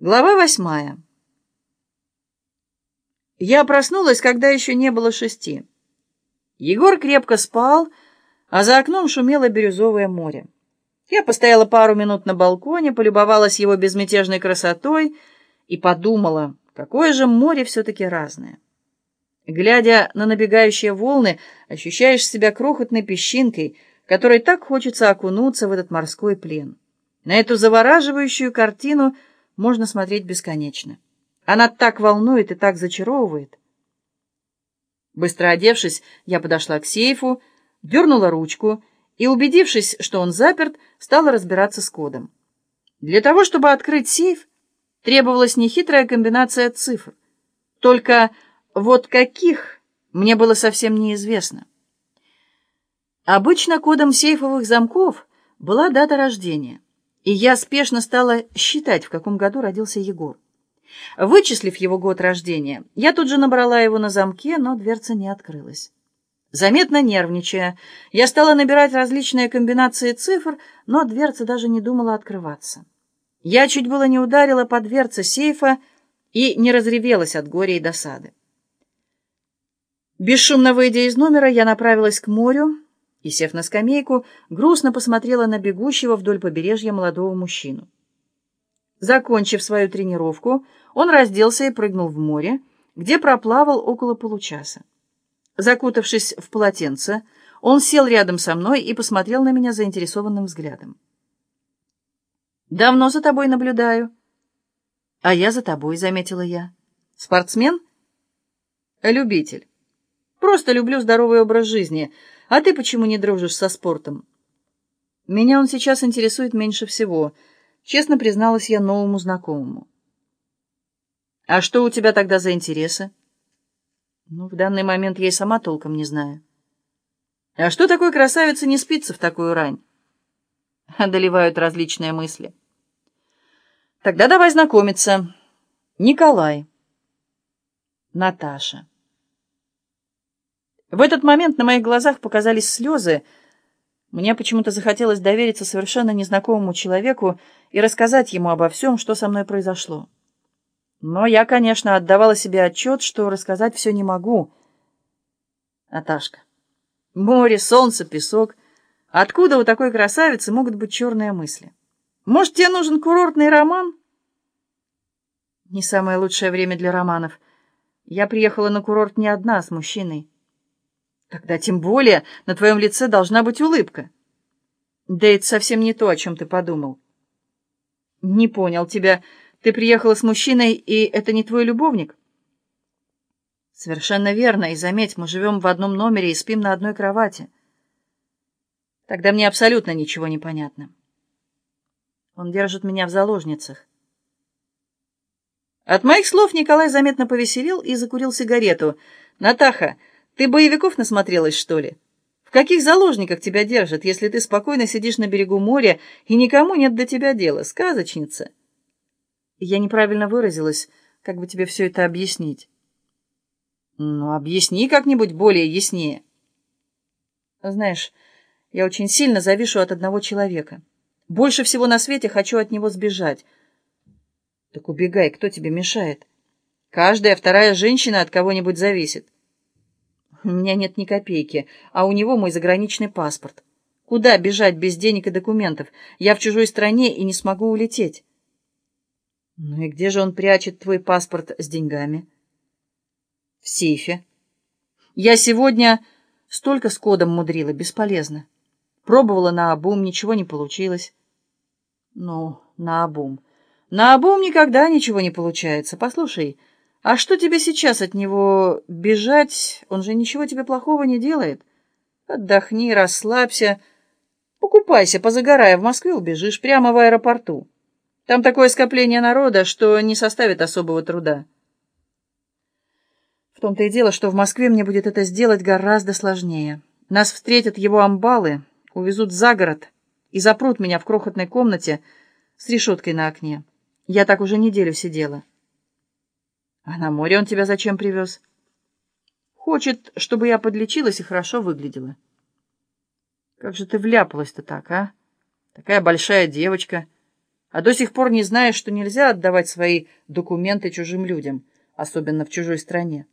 Глава восьмая. Я проснулась, когда еще не было шести. Егор крепко спал, а за окном шумело бирюзовое море. Я постояла пару минут на балконе, полюбовалась его безмятежной красотой и подумала, какое же море все-таки разное. Глядя на набегающие волны, ощущаешь себя крохотной песчинкой, которой так хочется окунуться в этот морской плен. На эту завораживающую картину — можно смотреть бесконечно. Она так волнует и так зачаровывает. Быстро одевшись, я подошла к сейфу, дернула ручку и, убедившись, что он заперт, стала разбираться с кодом. Для того, чтобы открыть сейф, требовалась нехитрая комбинация цифр. Только вот каких мне было совсем неизвестно. Обычно кодом сейфовых замков была дата рождения и я спешно стала считать, в каком году родился Егор. Вычислив его год рождения, я тут же набрала его на замке, но дверца не открылась. Заметно нервничая, я стала набирать различные комбинации цифр, но дверца даже не думала открываться. Я чуть было не ударила по дверце сейфа и не разревелась от горя и досады. Бесшумно выйдя из номера, я направилась к морю, и, сев на скамейку, грустно посмотрела на бегущего вдоль побережья молодого мужчину. Закончив свою тренировку, он разделся и прыгнул в море, где проплавал около получаса. Закутавшись в полотенце, он сел рядом со мной и посмотрел на меня заинтересованным взглядом. «Давно за тобой наблюдаю». «А я за тобой», — заметила я. «Спортсмен?» «Любитель. Просто люблю здоровый образ жизни». А ты почему не дружишь со спортом? Меня он сейчас интересует меньше всего, честно призналась я новому знакомому. А что у тебя тогда за интересы? Ну, в данный момент я и сама толком не знаю. А что такой красавица не спится в такую рань? Одолевают различные мысли. Тогда давай знакомиться. Николай. Наташа. В этот момент на моих глазах показались слезы. Мне почему-то захотелось довериться совершенно незнакомому человеку и рассказать ему обо всем, что со мной произошло. Но я, конечно, отдавала себе отчет, что рассказать все не могу. Наташка. Море, солнце, песок. Откуда у такой красавицы могут быть черные мысли? Может, тебе нужен курортный роман? Не самое лучшее время для романов. Я приехала на курорт не одна, а с мужчиной. Тогда тем более на твоем лице должна быть улыбка. Да это совсем не то, о чем ты подумал. Не понял тебя. Ты приехала с мужчиной, и это не твой любовник? Совершенно верно. И заметь, мы живем в одном номере и спим на одной кровати. Тогда мне абсолютно ничего не понятно. Он держит меня в заложницах. От моих слов Николай заметно повеселил и закурил сигарету. «Натаха, ты боевиков насмотрелась, что ли? В каких заложниках тебя держат, если ты спокойно сидишь на берегу моря и никому нет до тебя дела? Сказочница!» Я неправильно выразилась. Как бы тебе все это объяснить? Ну, объясни как-нибудь более яснее. Знаешь, я очень сильно завишу от одного человека. Больше всего на свете хочу от него сбежать. Так убегай, кто тебе мешает? Каждая вторая женщина от кого-нибудь зависит. У меня нет ни копейки, а у него мой заграничный паспорт. Куда бежать без денег и документов? Я в чужой стране и не смогу улететь. Ну и где же он прячет твой паспорт с деньгами? В сейфе. Я сегодня столько с кодом мудрила, бесполезно. Пробовала на обум, ничего не получилось. Ну, на обум. На обум никогда ничего не получается. Послушай, а что тебе сейчас от него бежать? Он же ничего тебе плохого не делает. Отдохни, расслабься. Покупайся, позагорая. В Москве убежишь прямо в аэропорту. Там такое скопление народа, что не составит особого труда. В том-то и дело, что в Москве мне будет это сделать гораздо сложнее. Нас встретят его амбалы, увезут за город и запрут меня в крохотной комнате с решеткой на окне. Я так уже неделю сидела. А на море он тебя зачем привез? Хочет, чтобы я подлечилась и хорошо выглядела. Как же ты вляпалась-то так, а? Такая большая девочка. А до сих пор не знаешь, что нельзя отдавать свои документы чужим людям, особенно в чужой стране.